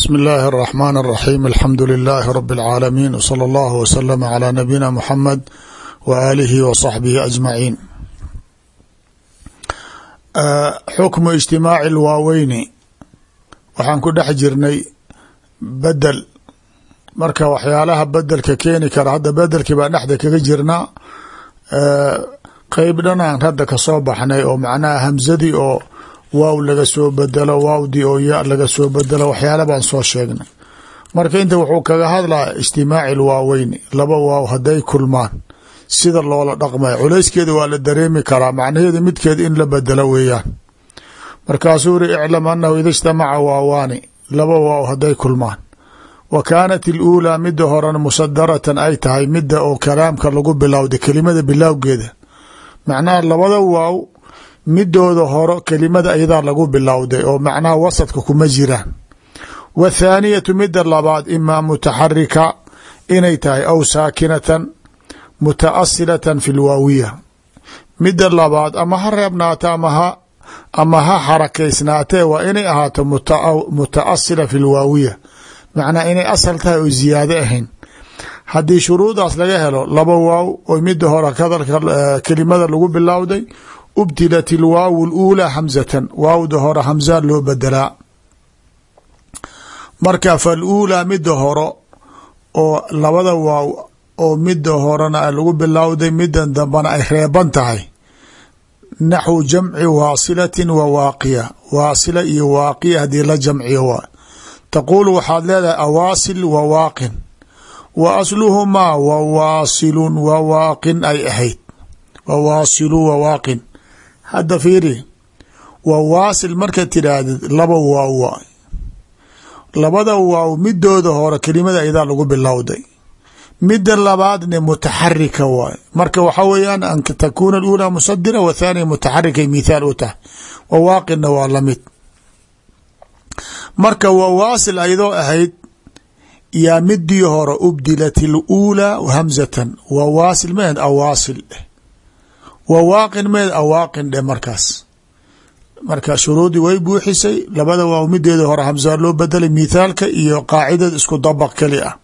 bsmi اllahi الرaxman الraxim alxamdu lilahi rab اlcaalamiin wslى اllah wslm عlى nabiyina mxamed w aalihi wa صaxbihi ajmaciin xukmu ijtimaaci اlwaaweyni waxaan ku dhex jirnay bedel marka waxyaalaha bedelka keeni kara hadda bedelkii baa dhexda kaga jirnaa qeyb dhanaan hadda kasoo baxnay oo macnaha hamsadii oo waaw laga soo bedelo waawdii oo ya laga soo bedelo waxyaala baan soo sheegnay. Marka inta wuxuu kaga hadlaa ijtimaaci lwaaweyni laba waaw hadday kulmaan sida loola dhaqmay. Culayskeeda waa la dareemi karaa macnaheeda midkeed in la bedelo weeyaan. Markaasuu iri iclam anahu ida ijtamaca waawaani laba waaw hadday kulmaan. Wa kaanat iluulaa mida horena musadaratan ay tahay mida oo kalaamka lagu bilowday kelimada bilowgeeda. Macnaha labada waaw midooda horo kelimada ayadaa lagu bilowday oo macnaha wasadka kuma jiraan wathaaniyatu mida labaad imaa mutaxarika inay tahay aw saakinatan mutaasilatan fi lwaawiya mida labaad ama ha reebnaata amaha ama ha xarakaysnaatee waa inay ahaato mutaasila fi lwaawiya macnaha inay asal tahay oo ziyaado ahayn. Haddii shuruudaas laga helo laba waaw oo mida hore hadalka kelimada lagu bilowday ubdilat ilwaaw اluulaa hamzatan. Waawda hore hamzaa loo bedelaa marka faluulaa mida horo oo labada waaw oo mida horena lagu bilowday midan dambana ay reeban tahay. Naxwu jamci waasilatin wa waaqiya. Waasila iyo waaqiya haddii la jamciyo waa. Taquulu waxaad leedahay awaasil wa waaqin. Wa asluhumaa wawaasilun wa waaqin ay ahayd. Wawaasilu wa waaqin hadda fiiri waa waasil marka tidhaahdid laba waaw waay labada waaw midooda hore kelimada ayadaa lagu bilowday. Mida labaadne mutaxarika waay marka waxa weeyaan an takuuna aluulaa musadira wa thaaniya mutaxarikay mithaal u tahay. Wa waaqinna waa la mid marka waa waasil ayadoo ahayd yaa midii hore ubdilat iluulaa hamzatan. Waa waasil mahed awaasil dheh wa waaqin meed awaaqin dheh markaas. Marka shuruudii way buuxisay labada waaw mideeda hore hamsaa loo bedelay mithaalka iyo qaacidada isku dabaq keli ah.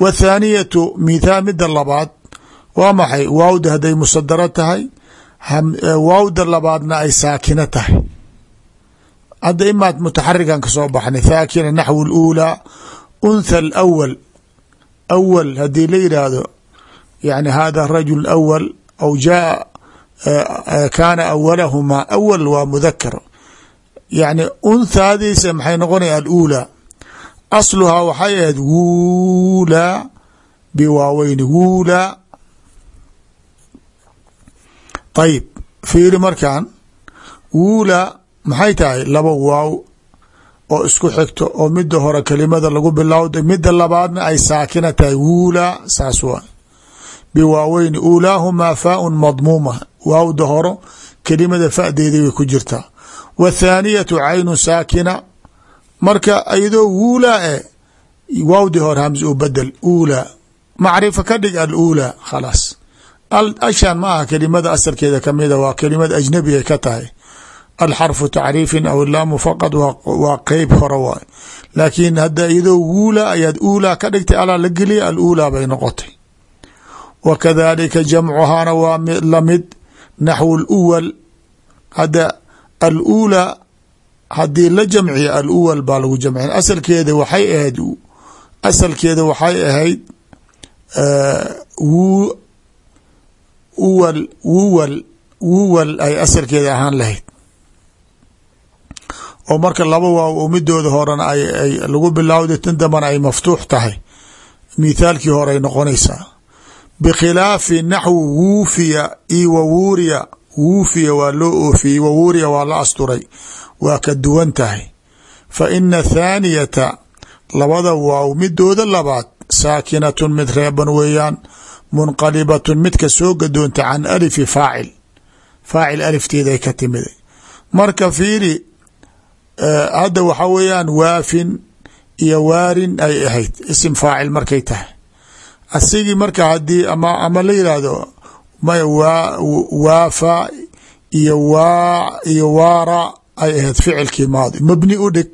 Wa thaaniyatu mithaal mida labaad waa maxay? Waawda hadday musadaro tahay waawda labaadna ay saakino tahay. Hadda imaad mutaxarikan ka soo baxnay thaakina naxwu luulaa untha alawal awal haddii la yidhaahdo yani hada rajul awal aw jaa kaana awalahumaa awal waa mudakar yani unthaadiisa maxay noqonaya aluulaa asluhaa waxay ahayd wuulaa biwaaweyni wuulaa ayib fiiri markan wuulaa maxay tahay laba waaw oo isku xigto oo mida hore kelimada lagu bilowday mida labaadna ay saakina tahay wuulaa saas waa biwaaweyni uulaahumaa faaun madmuuma waawda horo kelimada fadeeda way ku jirtaa wa thaaniyatu caynu saakina marka iyadoo wuulaa e waawdii hore hamz u bedel uulaa macrifa ka dhig aluulaa khalaas ashan ma aha kelimada asalkeeda kamida waa kelimad ajnabi ay ka tahay alxarfu tacriifin aw ilaamu faqad waa qeyb hore waay laakiin hadda iyadoo wuulaa ayaad wa kadalika jamcuhaana waa la mid naxwu luwal hadda aluulaa haddii la jamciyo aluwal baa lagu jamcin asalkeeda waxay ahayd asalkeeda waxay ahayd uwal wuwal wuwal ay asalkeeda ahaan lahayd oo marka laba waaw oo midooda horena ay lagu bilowday tan dambana ay maftuux tahay mithaalkii hore ay noqonaysaa bikhilaafi naxwi wuufiya io wawuuriya wuufiya waa loo oofiyey wawuuriya waa la asturay waa ka duwan tahay fa ina thaaniyata labada waaw midooda labaad saakinatun mid reeban weeyaan munqalibatun midka soo gadoonta can alifi faacil faacil alifteeda ay ka timiday marka fiiri hadda waxa weeyaan waafin iyo waarin ay ahayd isim faacil markay tahay asigii marka haddii ama ama la yidhaahdo may waa waafa iyo waa iyo waara ay ahayd ficilkii maadi. Mabni u dhig.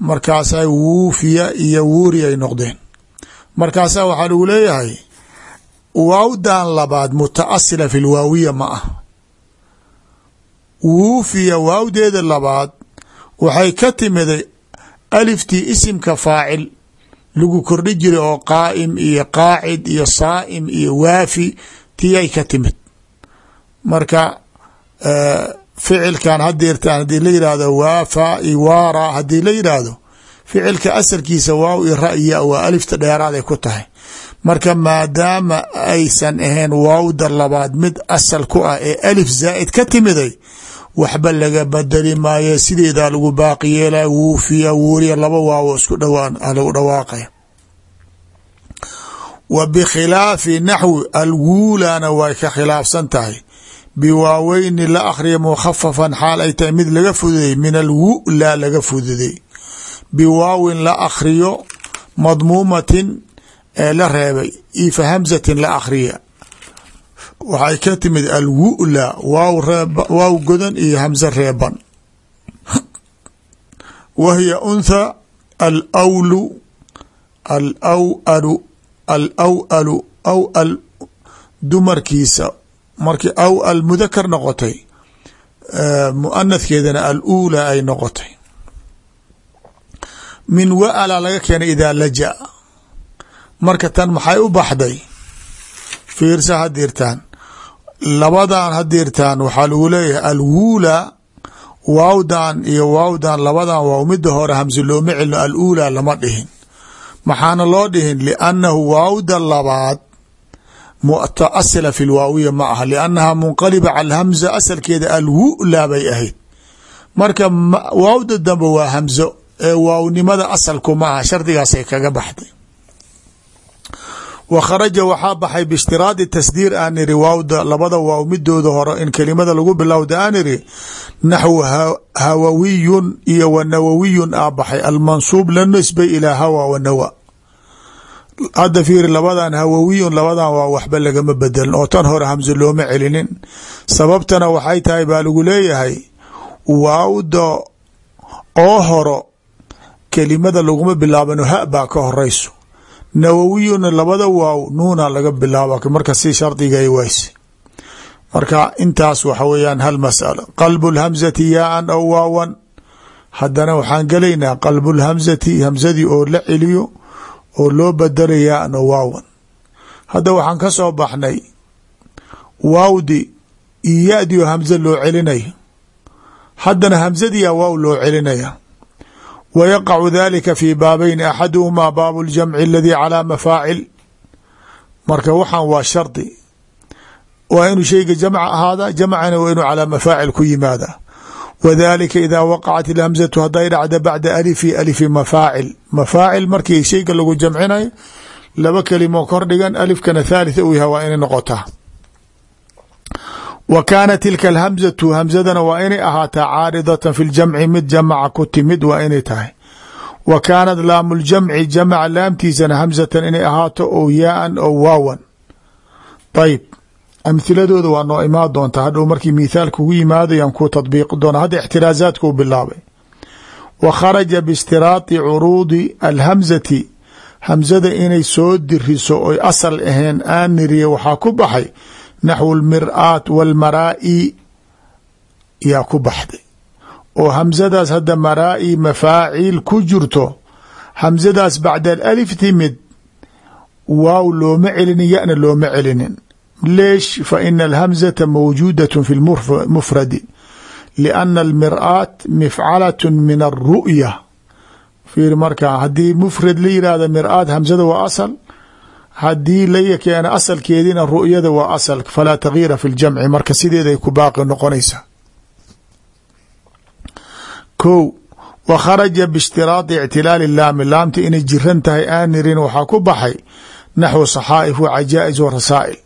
Markaasaa wuufiya iyo wuuri ay noqdeen. Markaasaa waxaa lagu leeyahay waawdan labaad mutaasila fi lwaawiya ma ah. Wuufiya waawdeeda labaad waxay ka timiday aliftii isimka faacil lagu kordhi jiray oo qaa'im iyo qaacid iyo saa'im iyo waafi tii ay ka timid. Marka ficilkan hadeertaan haddii la yidhaahdo waafa iwaara haddii la yidhaahdo ficilka asalkiisa waaw i ra'ya waa alifta dheeraad ay ku tahay. Marka maadaama aysan ahayn waawda labaad mid asal ku ah ee alif zaa'id ka timiday waxba laga badeli maayo sideedaa lagu baaqi yeelay wuufiya wuuriya laba waawo isku dhawaan lagu dhawaaqaya. Wa bikhilaafi naxwi alguulana way ka khilaafsan tahay. Biwaaweyni la akhriya mukhafafan xaal ay tahay mid laga fududay min alwula laga fududay biwaawin la akhriyo madmuumatin ee la reebay. Io fa hamzatin la akhriya waxay ka timid alwula waaw godan iyo hamze reeban. Wa hiya untha alawlu alawalu alawalu aw al dumarkiisa. Markii aw al mudakar noqotay muanathkeedana aluulaa ay noqotay. Min waala laga keenay idaa laja. Marka tan maxay u baxday? Fiirsa hadirtaan labadan hadirtaan waxaa lagu leeyahay alwuulaa waawdan iyo waawdan labadan waaw mida hore hamse looma celino aluulaa lama dhihin. Maxaana loo dhihin? Liannahu waawda labaad mutaasila fi lwaawiya ma aha. Liannaha munqaliba cala hamza asalkeeda alwula bay ahayd. Marka waawda dambe waa hamzo ee waawnimada asalku ma aha shardigaasay kaga baxday wa kharaja waxaa baxay biishtiraadi tasdiir aan iri waawda labada waaw midooda hore in kelimada lagu bilowda aan iri naxwu hawawiyun iyo wa nawawiyun aa baxay. Almansuub la nisbay ilaa hawa wa nawa. Hadda fiiri labadan hawawiyun labadan waa waxba lagama bedelin oo tan hore hamse looma celinin. Sababtana waxay tahay baa lagu leeyahay waawda oo horo kelimada laguma bilaabano ha baa ka horeyso nawawiyuna labada waaw nuuna laga bilaaba marka si shardigay wayse marka intaas waxa weeyaan hal masalo qalbu lhamzati yaaan aw waawan. Haddana waxaan gelaynaa qalbu lhamzati hamzadii oo la celiyo oo loo badala yaaan aw waawan. Hadda waxaan ka soo baxnay waawdi iyo ya-dii oo hamze loo celinaya haddana hamzadiyaa waaw loo celinaya w yaqacu dalika fi baabeyn axaduhumaa baabu اljamci aladii calaa mafaacil marka waxaan waa shardi waa inuu shayga jamc ahaada jamcana waa inuu calaa mafaacil ku yimaada wadalika idaa waqacat ilhamzatu hadday dhacda bacda alifi alifi mafaacil mafaacil markii shayga lagu jamcinayo laba kelimo kor dhigan alifkana thaalitha uu yahay waa inay noqotaa wa kaana tilka alhamzatu hamzadana waa inay ahaataa caaridatan fi ljamci mid jamaca ku timid waa inay tahay. Wa kaanat laamu ljamci jamaca laamtiisana hamzatan inay ahaato oo yaaan oo waawan. Ayib amhiladooda waa noo imaan doontaa hadhow markii mithaal kugu yimaadayaan ku tadbiiqi doona hadda u bilaabay. Wa kharaja biistiraadi curuudi alhamzati. Hamzada inay soo diriso oy asal ahayn aaniriya waxaa ku baxay naxwu lmiraat walmaraa'i yaa ku baxday. oo hamzadaas hadda maraa'i mafaaciil ku jirto hamzadaas bacda alif timid waaw looma celinin yana looma celinin. Leesh fa ina alhamzata mawjuudat fi lmufradi lianna almiraat mifcalat min alru'ya fiir markaa haddii mufrad la yihahda miraat hamzada waa asal haddii la keena asalkeediina ru'yada waa asal falaa tagyiira fi ljamci marka sideeday ku baaqi noqonaysaa ko wa kharaja biishtiraadi ictilaali laami laamta inay jiran tahay aanirin waxaa ku baxay naxwu saxaa'if wa cajaa'is wa rasaa'il.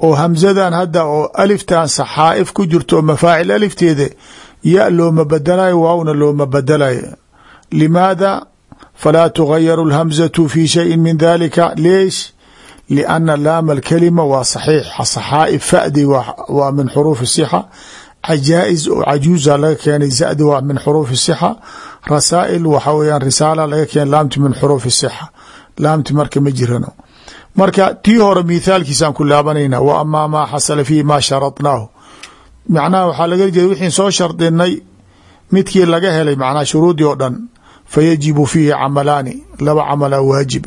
Oo hamzadan hadda oo aliftan saxaa'if ku jirto mafaacil alifteeda ya looma badalayo waawna looma badalayo limaada falaa tugayaru اlhamzatu fi shayin min dalika leesh lianna laama alkalima waa saxiix saxaa'if fa'di waa min xuruufi sixa cajaa'is oo cajuuza laga keenay zadi waa min xuruufi sixa rasaa'il waxa weyaan risaala laga keena laamti min xuruufi sixa laamti marka ma jirano marka tii hore mithaalkiisaan ku laabanayna wa amaa maa xasala fiihi maa sharadnaahu macnaha waxaa laga jeeda wixiin soo shardinay midkii laga helay macnaha shuruudii oo dhan fa yajibu fiihi camalaani laba camala waajib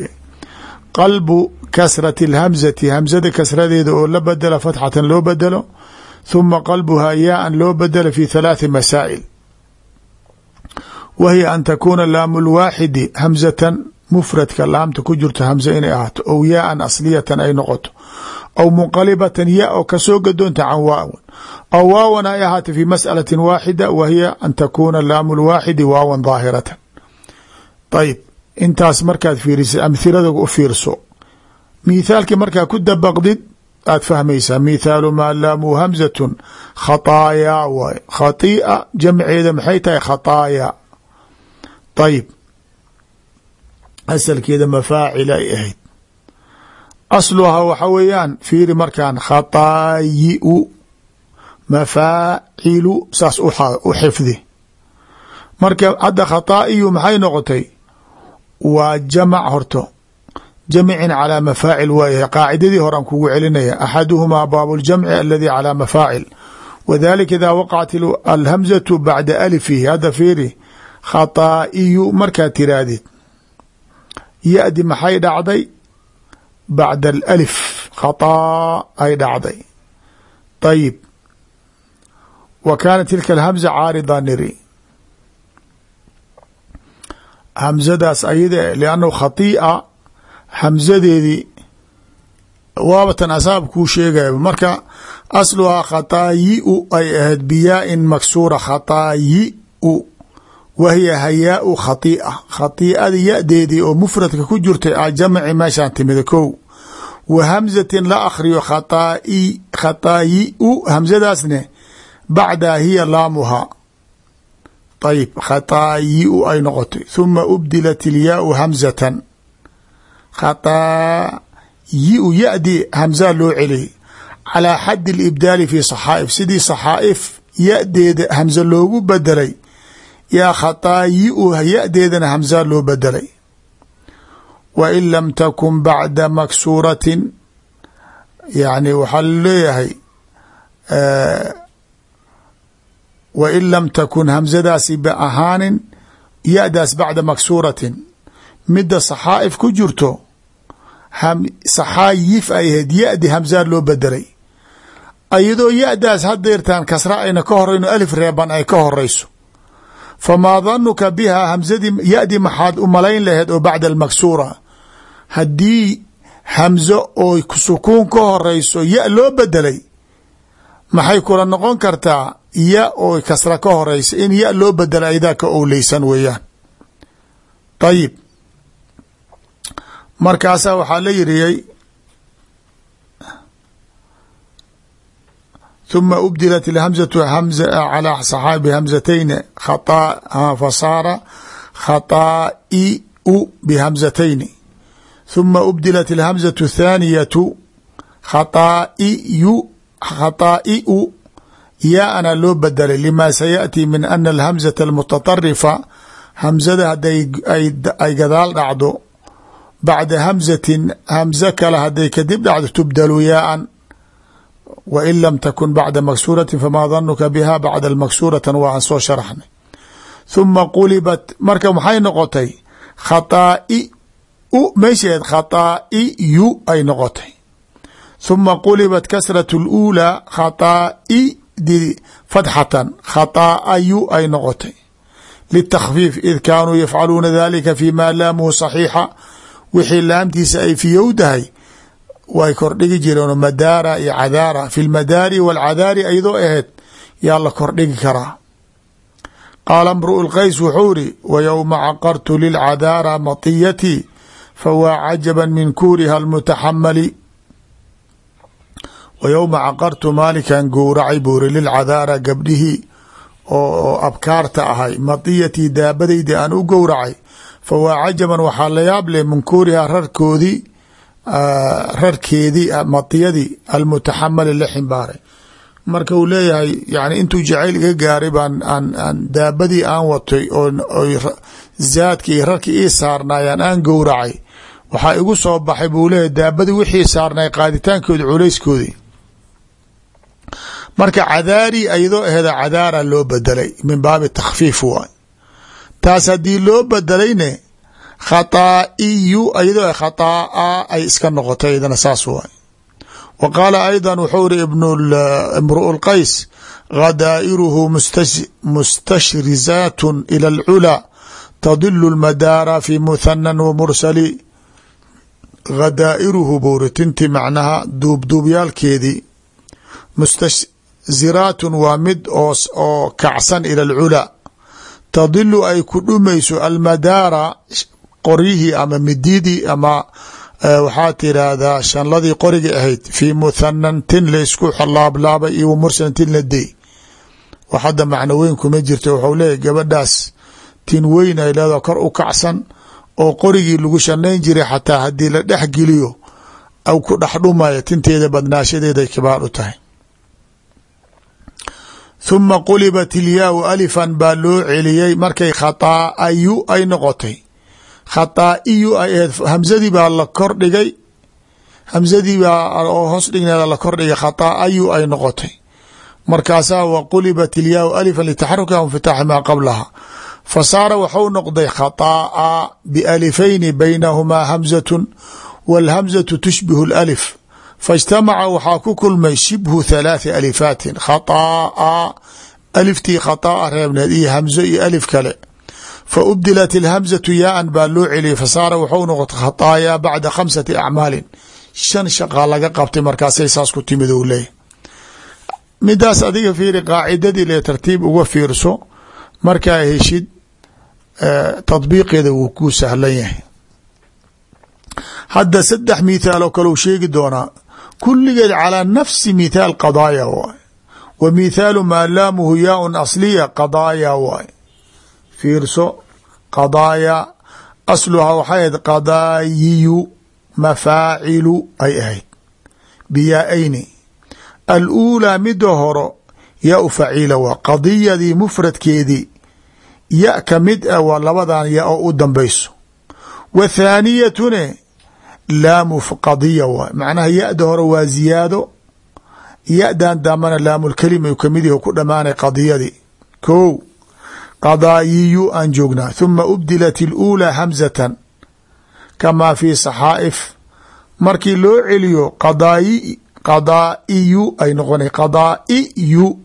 qalbu kasrati اlhamzati hamzada kasradeeda oo la bedela fatxatan loo bedelo huma qalbuhaa yaaan loo bedelo fi halaathi masaa'il wa hiya an takuuna laamu lwaaxidi hamzatan mufradka laamta ku jirto hamza inay ahaato ow yaaan asliyatan ay noqoto aw munqalibatan ya oo ka soo gadoonta can waawan aw waawan ay ahaata fi mas'alati waaxida wa hiya an takuuna laamu lwaaxidi waawan daahiratan ayib intaas markaad fiirisa amhilada u fiirso. Mithaalkii markaa ku dabaqdid aad fahmaysaa mithaalu maa laamu hamzatun. Khataayaa waay. Khatii'a jamceeda maxay tahay? Khataaya. Ayib asalkeeda mafaacil ay ahayd. Asluhaa waxa weeyaan fiiri markaan khataayiu mafaacilu saas u xifdi. Marka hadda khataa'iyu maxay noqotay waa jamac horto jamcin calى mafaacil waayahay qaacidadii horan kugu celinaya axaduhumaa baabu اljamci aladi calى mafaacil wadalika ida waqacat alhamzatu bacda alifihi hadda fiiri khataa'iyu markaad tiraahdid ya-di maxay dhacday bacda alif khataa ay dhacday ayib wa kaanat tilka alhamza caarida niri hamzadaas ayada liannahu khatii'a hamzadeedii waabatan asaab kuu sheegaya marka asluhaa khataayiu ay ahayd biyaa-in maksuura khataayiu wahiya hayaau khatii'a. Khatii'ada ya-deedii oo mufradka ku jirtay a jamci meeshaan timida kow. Wa hamzatin la akhriyo khatai khataayiu hamzadaasne bacdaa hiya laamuhaa ayib khataayiu ay noqotay huma ubdilat ilyaau hamzatan khataayiu ya-di hamzaa loo celiyay calaa xaddi alibdaali fi saxaa'if sidii saxaa'if ya-deeda hamze loogu bedelay yaa khataayiu ya-deedana hamzaa loo bedelay wa in lam takun bacda maksuuratin yani waxaa leeyahay wa in lam takun hamzadaasi ba ahaanin ya-daas bacda maksuuratin midda saxaa'if ku jirto saxaayif ay ahayd ya-di hamzaa loo bedelay iyadoo ya-daas hadeertaan kasra ayna ka horeyno alif reeban ay ka horeyso famaa danuka bihaa hamzadii ya-di maxaad u malayn laheed oo bacda almaksuura haddii hamzo oo sukuun ka horeyso ya loo bedelay maxay kula noqon kartaa ya oo kasra ka horeysa in ya loo bedela aydaa ka owleysan weeyaan ayib markaasaa waxaa la yiriyey ثuma ubdilat اhamزaة calى صxaabi hamزatayni fasaara khataa'iu bhamزatayni ثuma ubdilat اlhamزaة الthaaniyaةu khataa'iyu khataa'iu yaana loo bedelay lima sayaأti min ana اlhamزaة اlmutaطarifa hamzada haday ay gadaal dhacdo bacda hamzatin hamze kale haday kadib dhacdo tubdalu yaaan wa in lam takun bacda maksuurati famaa danuka biha bacda maksuuratan waa aan soo sharaxnay huma qulibat marka maxay noqotay khataa'i u meesheed khataa'iyu ay noqotay huma qulibat kasrat اluulaa khataa'i di fatxatan khataayu ay noqotay litakfiif id kaanuu yafcaluuna dalika fi ma laamuhu saxiixa wixii laamtiisa ay fiyowdahay way kordhigi jireen madaara iyo cadaara fi lmadaari walcadaari ayadoo ahayd yaa la kordhigi karaa qaala mru'u lqays wuxuu iri wa yowma caqartu lilcadaara matiyatii fawaa cajaba min kuuriha almutaxamali wa yowma caqartu maalinkan gowracay buu iri lilcadaara gabdhihii oo abkaarta ahay matiyatii daabadaydi aan u gowracay fawaa cajaban waxaa la yaab leh munkuuriha rarkoodii rarkeedii matiyadii almutaxamali la ximbaaray marka uu leeyahay yani intuu jacayl iga gaaray baan aan daabadii aan watay oo zaadki iyo rarkii ii saarnaayaan aan gowracay waxaa igu soo baxay buu leeyahy daabadii wixii saarnay qaaditaankoodi culayskoodii marka cadaari ayadoo aheeda cadaara loo bedelay min baabi takhfiif waay taas haddii loo bedelayne khataa'iyu ayadoo khataa'a ay iska noqotay iyadana saas waay wa qaala ayda wuxuu iri imru'u lqays khadaa'iruhu mustashrizaat ila alculaa tadilu lmadaara fi muthanan wa mursali. Khadaa'iruhu buuri tinti macnaha duubduubyaalkeedii mustashziraatun waa mid oo kacsan ila alculaa tadilu ay ku dhumayso almadaara qoryihii ama mididii ama waxaa tiraahdaa shanladii qorigii ahayd. Fii muthanan tin laysku laablaabay iyo mursalan tin la dey wax hadda kuma jirto waxau leeyahy gabadhaas tin weyn ay leedaha kor u kacsan oo qorigii lagu shanayn jiray xataa haddii la dhex geliyo aw ku dhex dhumaya tinteeda badnaashadeeday kibaar u tahay huma qulibat ilyaau alifan baa loo celiyey. Markay khataayu ay noqotay. Khataa'iyu ay aheed hamsadii baa la kor dhigay. Hamsadii baa oo hoos dhigneeda la kor dhigay. Khataayu ay noqotay. Markaasaa wa qulibat ilyaau alifan litaxarukiha infitaaxi maa qablaha. Fa saara waxau noqday khataa'a bialifayni baynahumaa hamzatun wاlhamzatu tushbihu اlalif faاjtamaca waxaa ku kulmay shibhu halaaثi alifaatin khataa'a aliftii khataa'a reebneed iyo hamzo iyo alif kale fa ubdilat ilhamzatu yaaan baa loo celiyey fasaara waxau noqotay khataayaa bacda khamsati acmaalin shan shaqaa laga qabtay markaasay saas ku timid ou leeyahy midaas adiga fiiri qaacidadii le tartiib uga fiirso markaa heshid tadbiiqeeda wuu kuu sahlan yahay hadda saddex mithaal oo sheegi doonaa kulligeed calaa nafsi mithaal qadaaya waay. Wa mithaalu maa laamuhu yaaun asliya qadaaya waay. Fiirso qadaaya asluhaa waxay ahayd qadaayiyu mafaacilu ay ahayd. Biyaa-ayni aluulaa mida horo yaa u faciila waa qadiyadii mufradkeedii. Ya ka mid ah waa labadan ya oo u dambayso. Wa thaaniyatune laamu qadiya waay macnaha ya-da hore waa ziyaado. Ya-dan dambana laamulkelima ka mid yahi ku dhamaanay qadiyadii kow qadaayiyu aan joognaa. Huma ubdilat iluulaa hamzatan kamaa fii saxaa'if. Markii loo celiyo qadaayi qadaa'iyu ay noqonay qadaa'iyu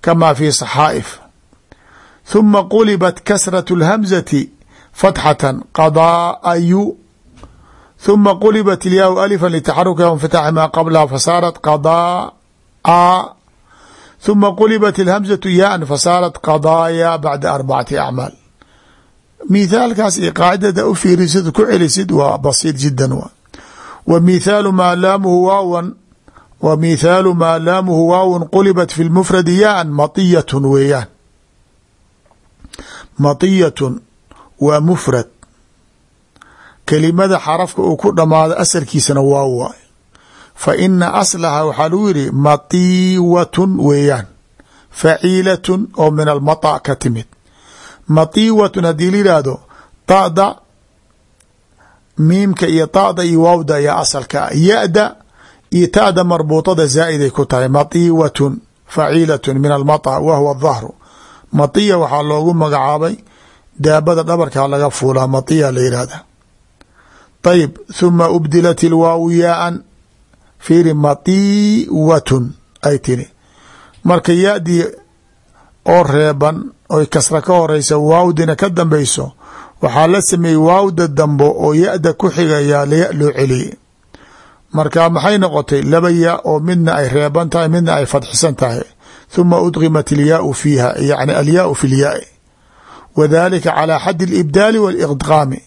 kamaa fii saxaa'if. Huma qulibat kasrat lhamzati fatxatan qadaayu ثuma qulibat ilyaau alifa litaxarukiha winfitaaxi maa qablaha fasaarat qadaa ثuma qulibat ilhamzatu yaaan fasaarat qadaaya bacda arbacati acmaal mithaalkaas iyo qaacidada u fiirisid ku celisid waa basiir jidan w wa mithaalu maa laamuhu waawan wa mithaalu maa laamuhu waawan qulibat fi lmufradi yaaan matiyatun weeyaan matiyatun waa mufrad kelimada xarafka uu ku dhamaado asalkiisana waa waay. Fa ina aslaha waxaa lagu yidhi matiiwatun weeyaan. Faciilatun oo min almata ka timid. Matiiwatun haddii la yidhaahdo ta'da miimka iyo ta'da iyo waawda ayaa asalka ah. Ya-da iyo ta'da marbuuطada zaa'iday ku tahay. Matiiwatun faciilatun min almata wa huwa dahru matiya waxaa loogu magacaabay daabada dhabarkaa laga fuulaa. Matiya la yidhahda ayib huma ubdilat ilwaawu yaaan fiiri matiiwatun ay tiri marka ya-dii oo reeban oy kasra ka horeysa waawdina ka dambeyso waxaa la sameeyey waawda dambo oo ya-da ku xigayaa laya loo celiyey marka maxay noqotay laba ya oo midna ay reeban tahay midna ay fadxisan tahay huma udgimat ilyaau fiiha yani alyaau fi lyaai wa dalika calaa xaddi alibdaali waaliqdaami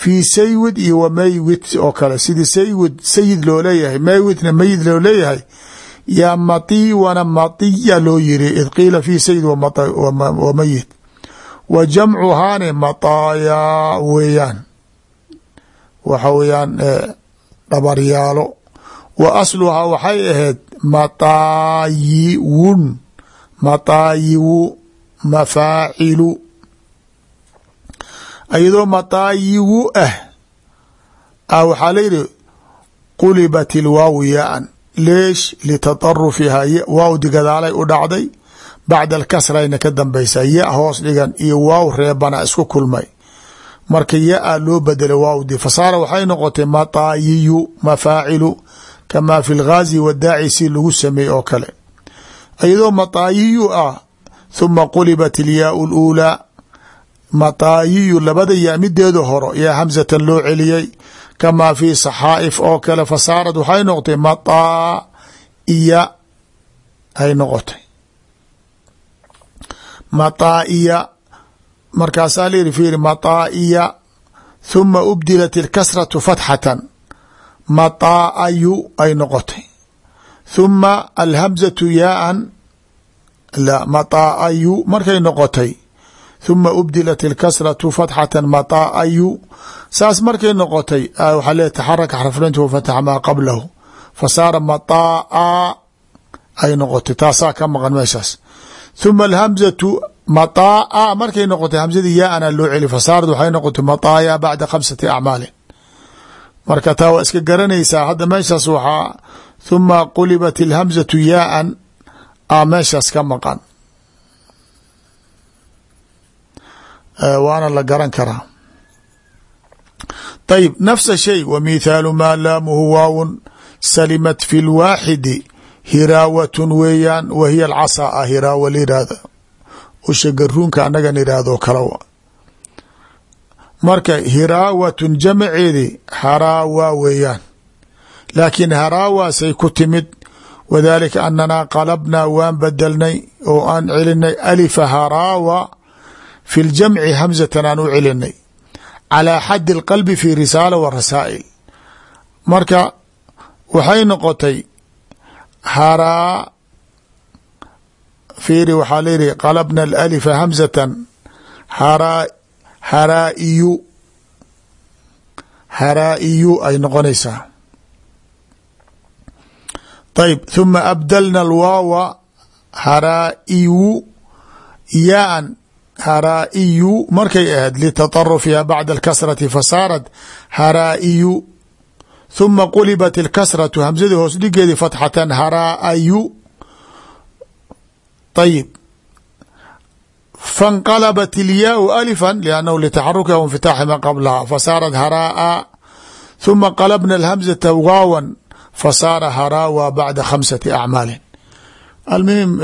fii saywid iyo wa maywid oo kale. Sidii saywid sayid loo leeyahay maywidna mayid loo leeyahay yaa matiwana matiya loo yiri id qiila fi sayid wa mayid wa jamcuhaane mataayaa weeyaan. Waxa weeyaan dhabaryaalo. Wa asluhaa waxay ahayd mataayiwun. Mataayiwu mafaacilu iyadoo mataayiwu ah a waxaa layidhi qulibat ilwaawu yaaan leesh litatarufiha waawdi gadaalay u dhacday bacda alkasrayna ka dambaysa ya hoos dhigan iyo waaw reebana isku kulmay. Marka ya-a loo bedelay waawdi fasaara waxay noqotay mataayiyu mafaacilu kamaa fi lghaazi wadaaci si lagu sameeyey oo kale. Iyadoo mataayiyu ah huma qulibat ilyaau luulaa mataayiyu labada yaa mideeda horo yaa hamsatan loo celiyey. Kamaa fi saxaa'if oo kale fasaarad waxay noqotay mataa'iya ay noqotay. Mataa'iya markaasaa la yihi fiiri mataa'iya huma ubdilat ilkasratu fatxatan mataayu ay noqotay. Huma alhamzatu yaaan la mataayu markay noqotay huma ubdilat ilkasratu fatxatan mataayu. Saas markay noqotay waxaa le taxaraka xarflintu wafataxa maa qablahu. Fasaara mataa ay noqotay. Taasaa ka maqan meeshaas. Huma alhamzatu mataa markay noqotay hamsadii yaana loo celi fasaarad waxay noqotay mataaya bacda khamsati acmaalin. Marka taa iska garanaysaa hadda meeshaas waxaa huma qulibat ilhamzatu yaaan a meeshaas ka maqan waana la garan karaa طيب نفس الشhيء ومثاaل mا lاamhu waaw salimat في الواaxidi hiraawaة weeyaan w hiy اcصا a hiraawa layihahda usha garuunka anagan ihahdo kala marka hiraawaة jamceedi haraawa weeyaan laakiin haraawaasay ku timid wadalika anana qalbnaa waan bedelnay oo aan celinay alifa haraawa fi ljamci hamzatan aan u celinay calaa xaddi alqalbi fi risaala wa rasaa'il marka waxay noqotay haraa fiiri waxaa layihi qalabna alalifa hamzatan haraa haraa'iyu haraa'iyu ay noqonaysaa ayb huma abdalna alwaawa haraa'iyu yaan haraa'iyu markay ahayd litatarufiha bacda alkasrati fasaarat haraa'iyu huma qulibat ilkasratu hamsadii hoos dhigeedii fatxatan haraayu ayib faاnqalabat ilyaau alifa liannahu litaxarukiha wainfitaaxi ma qablaha fasaarat haraa'a huma qalabna alhamzata waawan fasaara haraawa bacda khamsati acmaalin almuhim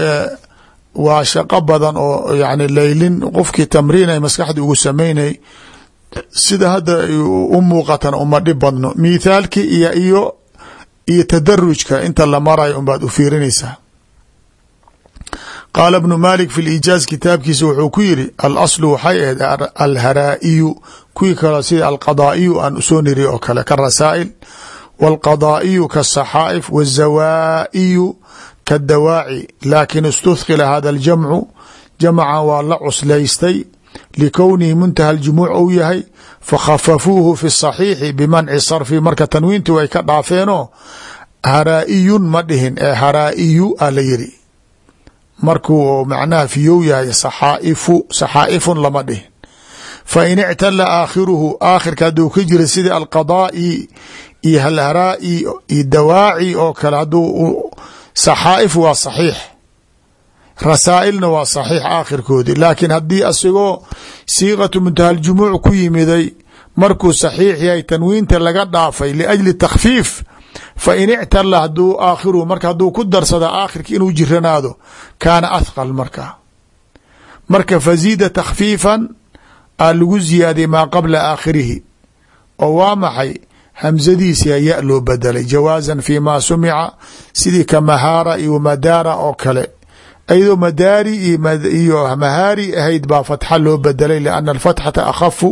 waa shaqo badan oo yani laylin qofkii tamriin ay maskaxda ugu samaynay. Sida hadda u muuqatan uma dhib badno. Mithaalki iyo iyo iyo tadarujka inta la marayo unbaad u fiirinaysaa. Qaala bnu malik fi liijaaz kitaabkiisa wuxuu ku yiri alaslu waxay ahayd alharaa'iyu. Kuwii kaleo sida alqadaa'iyu aan u soo niri oo kale karasaa'il wاlqadaa'iyu kasaxaa'if wazawaa'iyu kadawaaci laakin istuthqila hada aljamcu jamcan waa la cuslaystay likownihi muntaha aljumuuc ou yahay fakhafafuuhu fi saxiixi bimanci sarfi marka tanwiinti way ka dhaafeenoo haraa'iyun ma dhihin ee haraa'iyu a la yiri markuu macnaha fiyow yahay saxaaifu saxaa'ifun lama dhihin fain ictala aakhiruhu aakhirka hadduu ka jira sidii alqadaa'i iyo halharaa'i iyo dawaaci oo kale hadduu saxaa'if waa saxiix. Rasaa'ilna waa saxiix aakhirkoodii. Laakiin haddii asigoo siiqatu muntahaljumuuc ku yimiday markuu saxiix yahay tanwiinta laga dhaafay liajli takhfiif fa in ictala haduu aakhiruhu marka hadduu ku darsada aakhirka inuu jiranaado kaana athqal marka. Marka faziida takhfiifan aa lagu ziyaadiyay maa qabla aakhirihi oo waa maxay hamsadiisia ya loo bedelay. Jawaasan fi ma sumica sidii ka mahaara iyo madaara oo kale. Ayadoo madaari iyo mahaari ahayd baa fatxa loo bedelay lianna alfatxata akhafu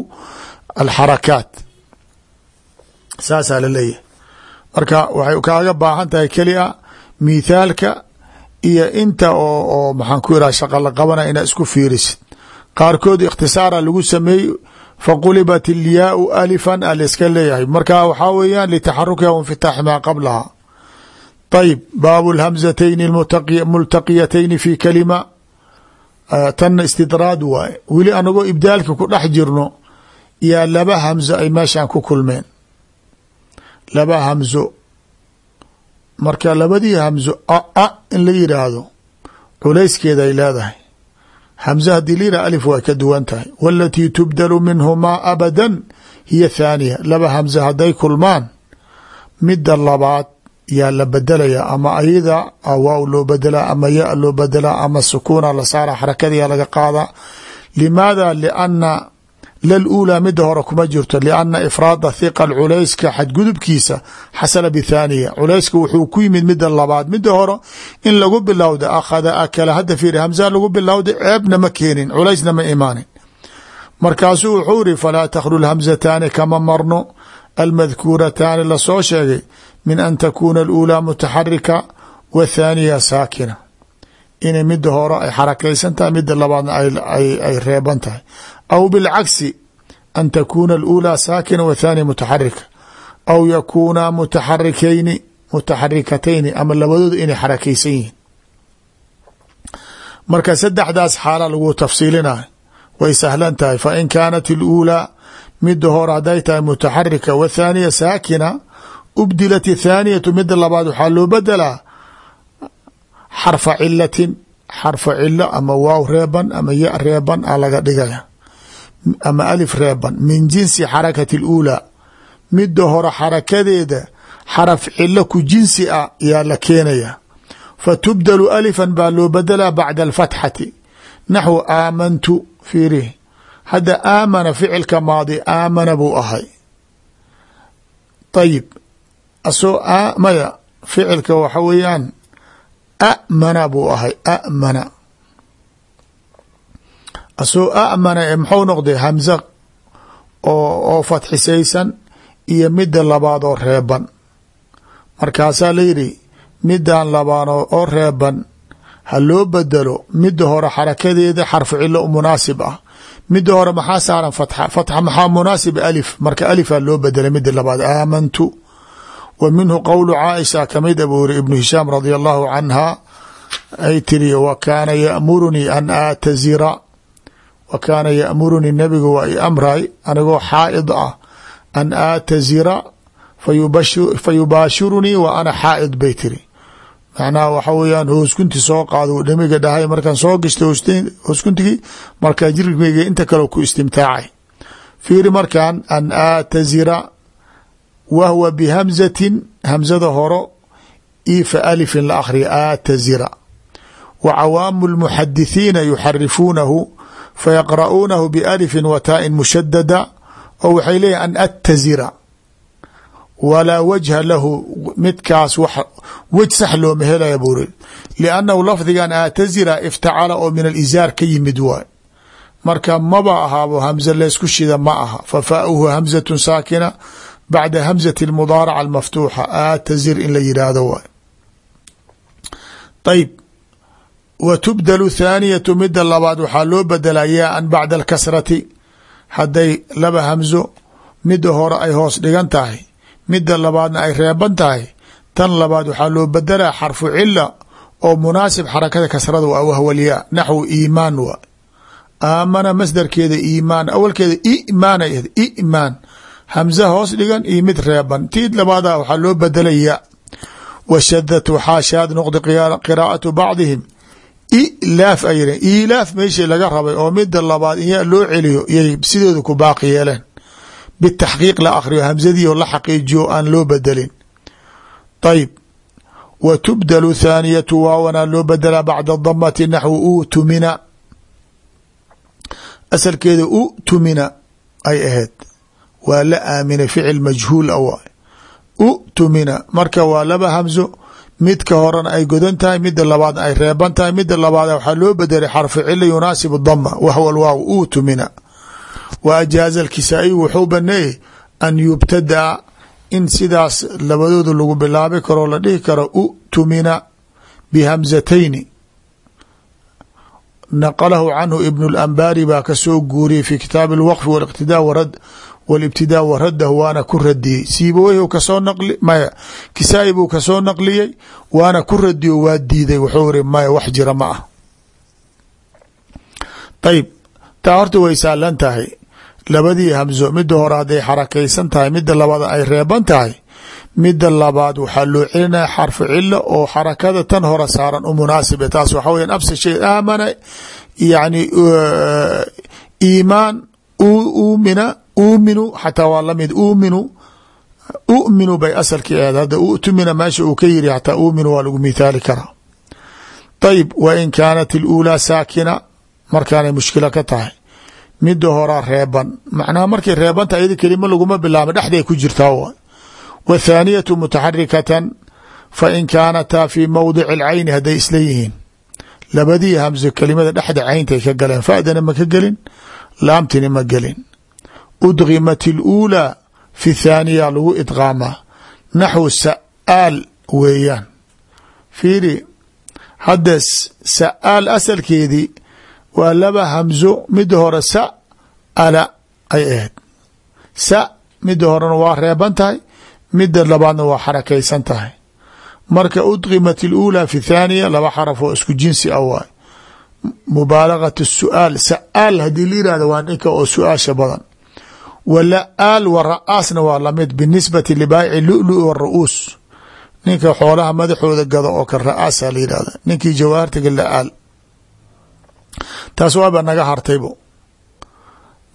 alxarakaat. Saasaa la leeyahay marka waxay kaaga baahan tahay kelia mithaalka iyo inta oo oo maxaan ku iraha shaqa la qabana inaa isku fiirisid. Qaarkood ikhtisaara lagu sameeyey faqulibat ilyaau alifan a layska leeyahay marka waxaa weeyaan litaxarukiha wainfitaaxi maa qablaha ayb baabu lhamzatayni multaqiyatayni fi kalima tanna istidraad waaye weli anagoo ibdaalka ku dhex jirno yaa laba hamzo ay meeshan ku kulmeen laba hamzo marka labadii hamzo a in la yidhaahdo culayskeeda ay leedahay hamze haddii la yihah alif way ka duwan tahay walatii tubdalu minhumaa abadan hiya thaaniya laba hamze hadday kulmaan midda labaad yaa la bedelaya ama ayada awaaw loo bedelaa ama ya loo bedelaa ama sukuuna la saara xarakadiyaa laga qaadaa limaada lianna lal uulaa midda hore kuma jirto lianna ifraada thiqal culayska xadgudubkiisa xasala bithaaniya. Culayska wuxuu ku yimid midda labaad. Midda hore in lagu bilowda akhada akala hadda fiiri hamsaa lagu bilowda ceebna ma keenin culaysna ma imaanin. Markaasuu wuxuu iri falaa takhlu lhamzataani kama marno. Almadkuurataani la soo sheegay min an takuuna aluulaa mutaxarika wathaaniya saakina. Inay midda hore ay xarakaysan tahay midda labaadna ay reeban tahay aw bilcagsi an takuuna aluulaa saakina wathaaniya mutaxarika aw yakuunaa mutaxarikayni mutaxarikatayni ama labadooda inay xarakaysan yihiin marka saddexdaas xaala lagu tafsiilinayo way sahlan tahay fa in kaanat aluulaa midda hore hadday tahay mutaxarika wathaaniya saakina ubdilat ithaaniyatu midda labaad waxaa loo bedelaa xarfa cilatin xarfa cilo ama waaw reeban ama ya reeban a laga dhigaya ama alif reeban min jinsi xarakati اluulaa midda hore xarakadeeda xaraf cilo ku jinsi ah yaa la keenaya. Fatubdalu alifan baa loo bedelaa bacda alfatxati. Naxwu aamantu fiirih hadda aamana ficilka maadi aamana buu ahay. Ayib asoo maya ficilka waxa weeyaan amana buu ahay amana asoo amana ee muxuu noqday hamza oo fatxisaysan iyo midda labaad oo reeban. Markaasaa la yidhi middan labaad oo reeban ha loo bedelo midda hore xarakadeeda xarfu cilo munaasib ah. Midda hore maxaa saaran fatxa fatxa maxaa munaasib alif marka alifaa loo bedelay midda labaad aamantu. Wa minhu qowlu caaisha ka mid a buu yiri ibnu hishaam radia allahu canha ay tiri wa kaana yamurunii an aatazira wa kaana yamurunii nabigu waa i amray anigoo xaa'id ah an aatazira fa yubaashirunii wa ana xaa'id bay tiri. Macnaha waxa weeyaan hooskunti soo qaado uu dhamiga dhahay markaan soo gashtay hooskuntigii markaa jirkeyga inta kale ku istimtaacay. Fiiri markaan an aatazira wa huwa bihamzatin hamzada horo io fa alifin la akhriya aatazira. Wa cawaamu lmuxadithiina yuxarifuunahu fayaqra'uunahu bialifin wa taa'in mushadada oo waxay leeyihiin an attazira walaa wajha lahu midkaas wej sax looma helaya buuri liannahu lafdigan aatazira iftacala oo min alizaar ka yimid waay marka maba ahaabo hamze leysku shida ma aha fafaauhu hamzatu saakina bacda hamzati almudaaraca almaftuuxa aatazir in la yidhaahdo waay ayb wa tubdalu thaaniyatu midda labaad waxaa loo bedelaa yaaan bacda alkasrati hadday laba hamzo midda hore ay hoos dhigan tahay midda labaadna ay reeban tahay tan labaad waxaa loo bedelaa xarfu cila oo munaasib xarakada kasrada waa wahwalyaa naxwu iimaan wa aamana masdarkeeda iimaan awalkeeda imaan ay ahed imaan hamza hoos dhigan iyo mid reeban tiid labaada waxaa loo bedelay bacdihim ilaaf ay yireen ilaaf meeshii laga rabay oo mida labaad in ya loo celiyo yay sidooda ku baaqi yeeleen. Bitaxqiiq la akhriyo hamzadii oo la xaqiijiyo aan loo bedelin. Ayb wa tubdalu thaaniyatu waawanaa loo bedelaa bacda damati naxwi utumina asalkeeda utumina ay ahayd. Waa la aaminay ficil majhuul a waay utumina marka waa laba hamzo midka horena ay godan tahay mida labaadna ay reeban tahay mida labaad waxaa loo bedelay xarfu cila yunaasibu dama wahwa lwaaw utumina wa ajaaza alkisaa'iyu wuxuu baneeyey an yubtadaa in sidaas labadooda lagu bilaabi karoo la dhihi karo utumina bihamzatayni naqalahu canhu ibn اlambari baa kasoo guuriyey fi kitaabi اlwqf wاliqtidaa wاlibtidaa waradahu waana ku radiyey siibaweyhu ka soo naqli maya kisaa-i buu ka soo naqliyey waana ku radiyo waa diiday. Wuxuu iri maya wax jira ma ah. Ayib taa horta way saalan tahay. Labadii hamso midda hore hadday xarakaysan tahay midda labaad ay reeban tahay midda labaad waxaa loo celinaya xarfu cilo oo xarakada tan hore saaran u munaasibe taas waxa weya absa shay aamana yani uuminu xataa waa la mid uuminu uminu bay asalkii ahayd. Hadda utumina meesha uu ka yiri xataa uuminu waa lagu mithaali karaa. Ayib wa in kaanat اluulaa saakina markaanay mushkila ka tahay. Midda horaa reeban. Macnaha markay reebanta iyada kelima laguma bilaaba dhexday ku jirtaa w w thaaniyatu mutaxarikatan fa in kaanataa fii mowdici alcayni hadday isla yihiin. Labadii hamso kelimada dhexda cayntay ka galeen fadana ma ka gelin laamtini ma gelin udgimat اluulaa fi thaaniya lagu idqaamaa naxwu sa'aal weeyaan fiiri hadda sa'aal asalkeedii waa laba hamso mida hore sa ala ay ahayd sa mida horena waa reeban tahay mida labaadna waa xarakaysan tahay marka udqimat اluulaa fi thaaniya laba xaraf oo isku jinsi a waay mubaalagaة الsu'aal sa'aal haddii la yihahdo waa ninka oo su-aasha badan wa la'aal wa ra'aasna waa la mid binisbati libaayici lulu wa ru'uus ninka xoolaha madaxooda gado oo ka ra'aasa la yihahda ninkii jawaartiga la'aal taas waaba naga hartaybo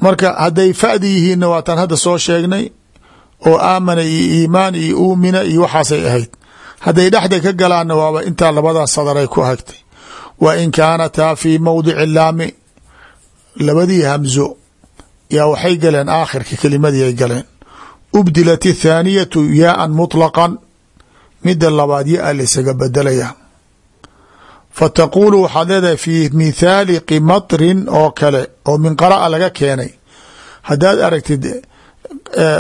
marka hadday fa'di yihiinna waataan hadda soo sheegnay oo aamana iyo iimaan iyo uumina iyo waxaasay ahayd hadday dhexda ka galaanna waaba intaa labadaa sadaray ku hagtay wa in kaanataa fii mowdici laami labadii hamso yaa waxay galeen aakhirka kelimadii ay galeen ubdilat ithaaniyatu yaaan muطlaqan mida labaad ya-a laysaga bedelaya fataquulu waxaad leedahay fii mithaali qimatrin oo kale oo min qara'a laga keenay haddaad aragtid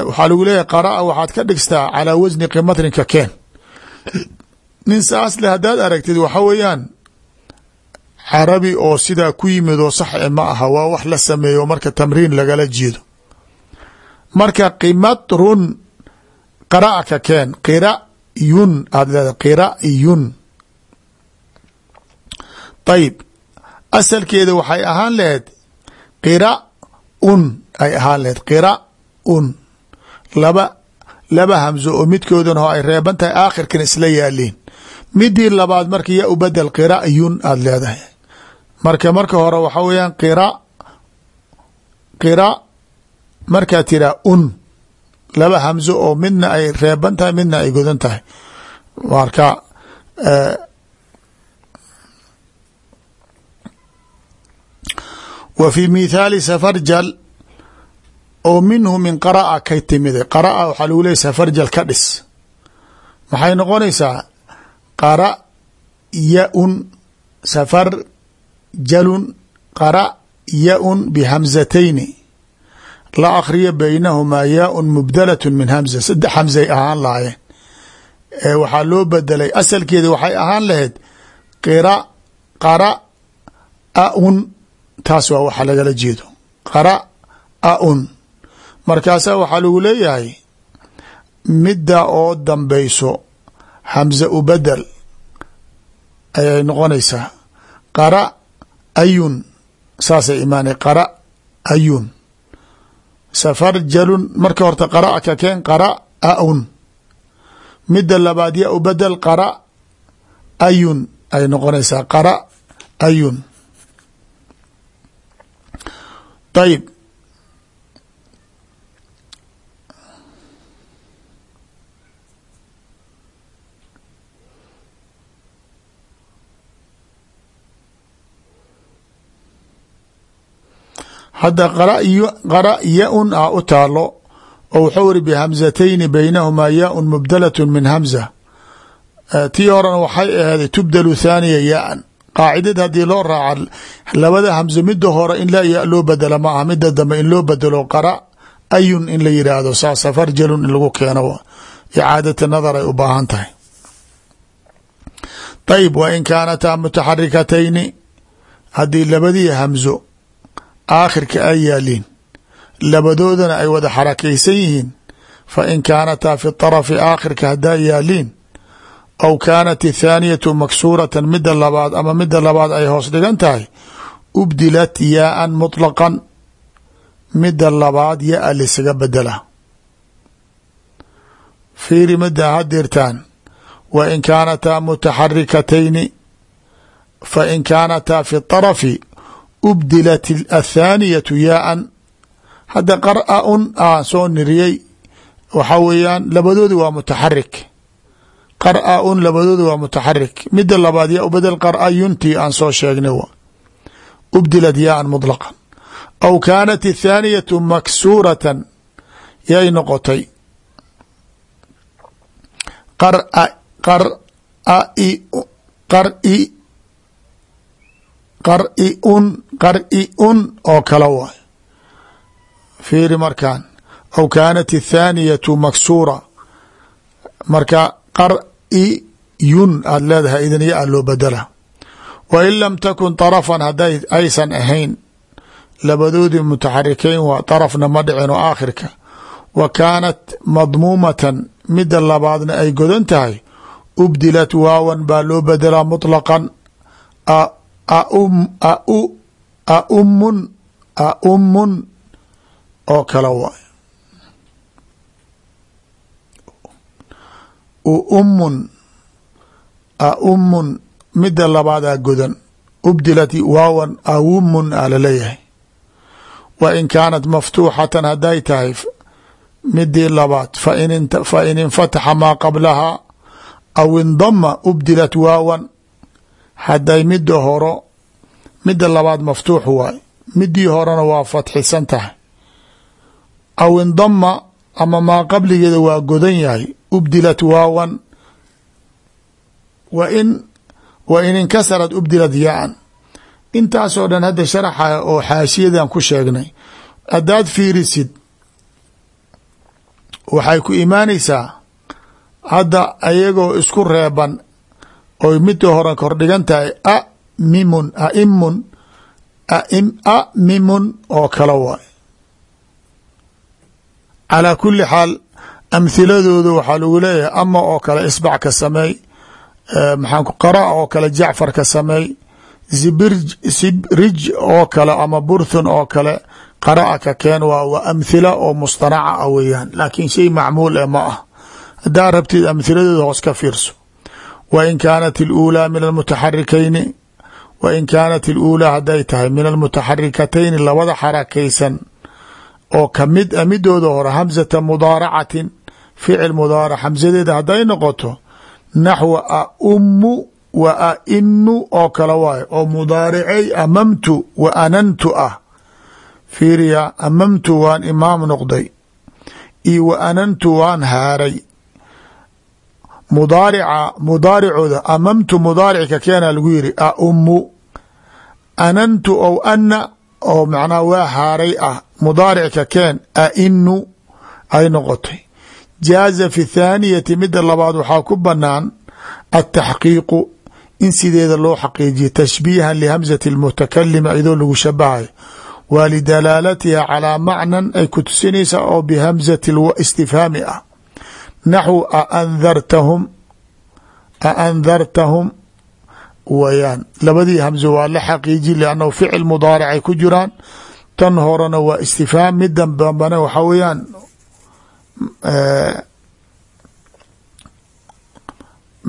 waxaa lagu leeyahay qara'a waxaad ka dhigstaa calaa wasni qimatrin ka keen nin saas le haddaad aragtid waxa weeyaan carabi oo sidaa ku yimid oo sax e ma aha waa wax la sameeyo marka tamriin lagala jeedo. Marka qimatrun qara'a ka keen qirayun aad leedahay qirayun. Ayib asalkeeda waxay ahaan laheyd qira un ay ahaan laheyd qira un laba laba hamso oo midkoodana ho ay reeban tahay aakhirkan isla yaaliin midii labaad marka yaa u bedel qirayun aada leedahay marka marka hore waxa weeyaan qira qira markaa tiraa un laba hamso oo midna ay reeban tahay midna ay godan tahay. Marka wa fi mithaali safarjal oo minhu min qara'a kay timida qara'a waxaa lagu leeyay safarjal ka dhis. Maxay noqonaysaa? Qara ya-un safar jalun qara ya-un bihamzatayni la akhriya baynahumaa yaa-un mubdalatun min hamza. Saddex hamzay ahaan lahaayeen. Ee waxaa loo bedelay. Asalkeeda waxay ahaan lahayd qira qara a-un. Taas waa waxa lagala jeedo. Qara a-un. Markaasaa waxaa lagu leeyahay midda oo dambayso hamza u bedel ayay noqonaysaa. Qara ayun saasay imaanay qara ayun safarjalun marka horta qara'a ka keen qara a-un midda labaad ya u bedel qara ayun ay noqonaysaa qara ayun ayib hadda qara ya-un ah u taalo oo wuxuu iri bihamzatayni baynahumaa ya-un mubdalatun min hamza. Tii horena waxay aheeday tubdalu thaaniya ya-an qaacidada haddii loo raaca labada hamzo mida hore in la ya loo bedela ma aha dambe in loo bedelo qara ayun in la yidhaahdo saa safarjalun in lagu keeno icaadata nadar ay u baahan tahay. Ayib wa in kaanataa mutaxarikatayni haddii labadii hamzo aakhirka ay yaaliin labadoodana ay wada xarakaysan yihiin. Fa in kaanataa fi tarafi aakhirka haddaa yaaliin aw kaanat ithaaniyatu maksuuratan midda labaad ama midda labaad ay hoos dhigan tahay ubdilat yaa-an mutlaqan midda labaad yaa laysaga bedela fiiri midda hadirtaan wa in kaanataa mutaxarikatayni fa in kaanataa fi arafi ubdilat athaaniyatu yaaan. Hadda qara un aan soo niriyey. Waxaa weeyaan labadoodi waa mutaxarik qara un labadoodi waa mutaxarik midda labaad yaa ubedel qara yuntii aan soo sheegnay ubdilat yaaan muطlaqan aw kaanat athaaniyatu maksuuratan. Yay noqotay. Qar qari qariun qari-un oo kala ah. waay fiiri markaan aw kaanat athaaniyatu maksuura. Marka qari-yun aada leedahay idin yo a loo badalaa wa in lam takun طarafan hadday aysan ahayn labadoodii mutaxarikeyn waa darafna ma dhicin oo aakhirka. Wa kaanat madmuumatan midda labaadna ay godan tahay ubdilat waawan baa loo bedelaa muطlaqan aumun aumun oo kale waay. Umun aumun midda labaadaa godan. Ubdilat waawan awumun a la leeyahay wa in kaanat maftuuxatan hadday tahay midii labaad fa in infataxa maa qablahaa aw indama ubdilat waawan hadday midda horo midda labaad maftuux waay. Midii horena waa fatxisan tahay. Aw indama ama maa qabligeeda waa godan yahay. Ubdilat waawan. Wa in wa in inkasarad ubdilat yaan. Intaasoo dhan hadda sharaxa oo xaashiyadan ku sheegnay. Haddaad fiirisid waxay ku imaanaysaa hadda ayagoo isku reeban oy midda hore kordhigan tahay a mimun aimun a mimun oo kale waay. Calaa kuli xaal amhiladooda waxaa lagu leeyahay ama oo kale isbac ka sameey maxaan qara oo kale jacfar ka sameey sibrij oo kale ama burthun oo kale qara'a ka keen waa waa amhila oo mustanaca a weeyaan laakiin shay macmuul e ma ah. Haddaa rabtid amhiladooda hoos ka fiirso wa in kaanat اluulaa min almutaxarikayni wa in kaanat اluulaa hadday tahay min almutaxarikatayni labada xarakaysan oo ka mid a midooda hore hamzata mudaaracatin ficil mudaarac hamsadeeda hadday noqoto naxwa aumu wa ainu oo kale waayo oo mudaaricay amamtu wa anantu ah fiiriya amamtu waan imaam noqday iyo wa anantu waan haaray mudaarica mudaaricooda amamtu mudaaricka keena lagu yiri aumu anantu ou ana oo macnaha waa haaray ah mudaaricka keen ainu ay noqotay. Jaaza fi thaaniyati midda labaad waxaa ku banaan ataxqiiqu in sideeda loo xaqiijiyo tashbiihan lihamzati اlmutakalima idoo lagu shabahayo waa lidalaalatiha calaa macnan ay ku tusinaysaa oo bihamzati istifhaami ah naxwu aandartahum aandartahum wayaan labadii hamzo waa la xaqiiji lannahu ficil mudaaric ay ku jiraan. Tan horena waa istifhaam. Midan dambana waxaa weeyaan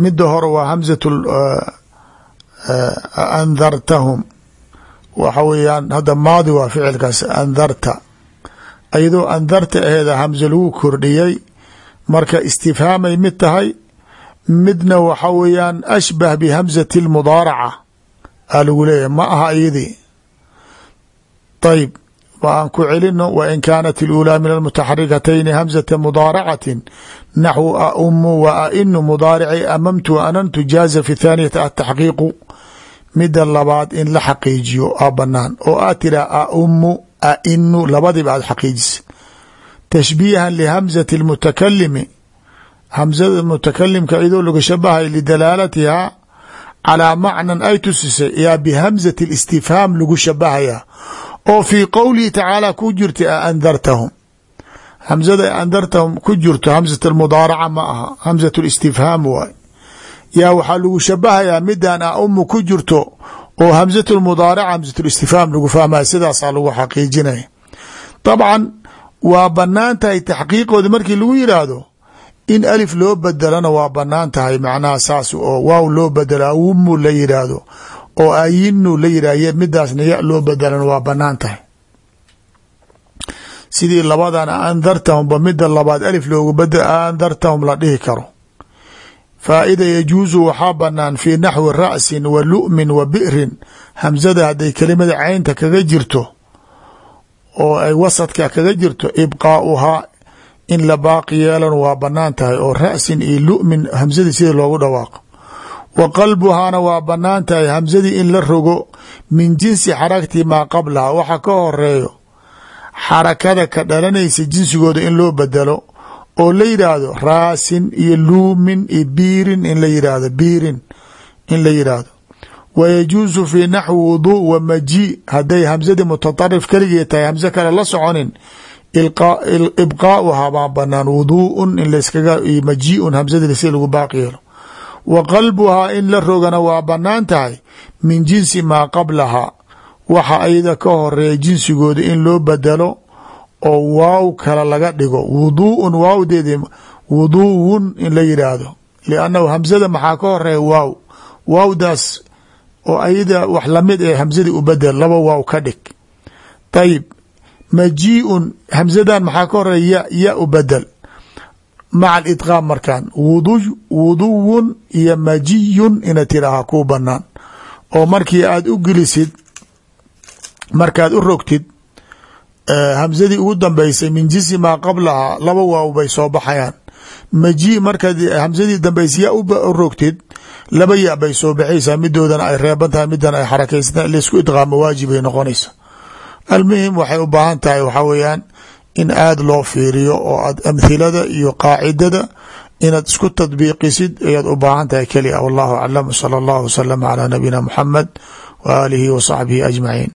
mida hore waa hamzat andartahum. Waxa weeyaan hadda maadi waa ficilkaas andarta. Ayadoo andarta aheeda hamzo lagu kordhiyey marka istifhaamay mid tahay midna waxa weeyaan ashbah bihamzati اlmudaaraca aa lagu leeyahy ma aha iyadii ayb aan ku celino wain kaanat اlأulىa min almutaxarikatayni hamzata mudaaracatin naxwu aumu wa ainu mudaaricay amamtu anantu jaaza fi thaaniyati ataxqiiqu mida labaad in la xaqiijiyo aa banaan oo aad tiraa aumu ainu labadiba aad xaqiijisa tashbiihan lihamzati اlmutakalimi hamzada mutakalimka idoo laga shabahay lidalaalatiha calaa macnan ay tusisay yaa bihamzati اlistifhaam lagu shabahaya oo fii qowlihi tacaala ku jirta a andartahum hamzada andartahum ku jirto hamsat almudaaraca ma aha hamsat listifhaam waay yaa waxaa lagu shabahayaa midan a umu ku jirto oo hamsat lmudaaraca hamsat listifhaam lagu fahmaya sidaasaa lagu xaqiijinaya dabcan waa bannaan tahay taxqiiqooda markii lagu yidhaahdo in alif loo bedelana waa bannaan tahay macnaha saas oo waaw loo bedelo awumu la yidhaahdo oo ayinu la yidhah midaasna ya loo bedelana waa bannaan tahay. Sidii labadan andartahumba mida labaad alif loogu bedel andartahum la dhihi karo. Faa'ida yajuusu waxaa banaan fii naxwi ra'sin wa lu'min wa bi'rin hamsada hadday kelimada caynta kaga jirto oo ay wasadka kaga jirto ibqaauhaa in la baaqi yeelan waa bannaan tahay oo ra'sin iyo lu'min hamsadii sida loogu dhawaaqo wa qalbuhaana waa bannaan tahay hamsadii in la rogo min jinsi xarakati maa qablaha waxa ka horeeyo xarakada ka dhalanaysa jinsigooda in loo bedelo oo la yidhaahdo raasin iyo luumin iyo biirin in la yidhaahdo biirin in la yidhaahdo wa yajuusu fii naxwi wuduu wa maji hadday hamsadii mutatarif keligii tahay hamse kale la soconin ibqaauhaa baa banaan wuduun in laskaga majiun hamsadii si lagu baaqi yeelo wa qalbuhaa in la rogana waa bannaan tahay min jinsi maa qablahaa waxa ayada ka horreeya jinsigooda in loo bedelo oo waaw kale laga dhigo wuduun waawdeedi wuduun in la yidhaahdo liannahu hamsada maxaa ka horreeya waaw waawdaas oo ayada wax la mid ee hamsadii u bedel laba waaw ka dhig. Ayib majiiun hamsadan maxaa ka horreeya? Ya ya u bedel. Maca alidqaam markaan wudu wuduwun iyo majiyun ina tiraha kuu banaan oo markii aad u gelisid markaad u rogtid hamsadii ugu dambeysay min jinsi maa qablahaa laba waaw bay soo baxayaan maji markaad hamsadii dambeysay ya u rogtid laba ya bay soo baxaysaa midoodana ay reeban tahay midan ay xarakaysan la isku idqaamo waajibay noqonaysa almuhim waxay u baahan tahay waxaa weeyaan in aada loo fiiriyo oo aad amhilada iyo qaacidada inaad isku tadbiiqisid ayaad u baahan tahay kelia wallahu aclam sala allahu wasalama calaa nabiyina muxamed wa aalihi wa saxbihi ajmaciin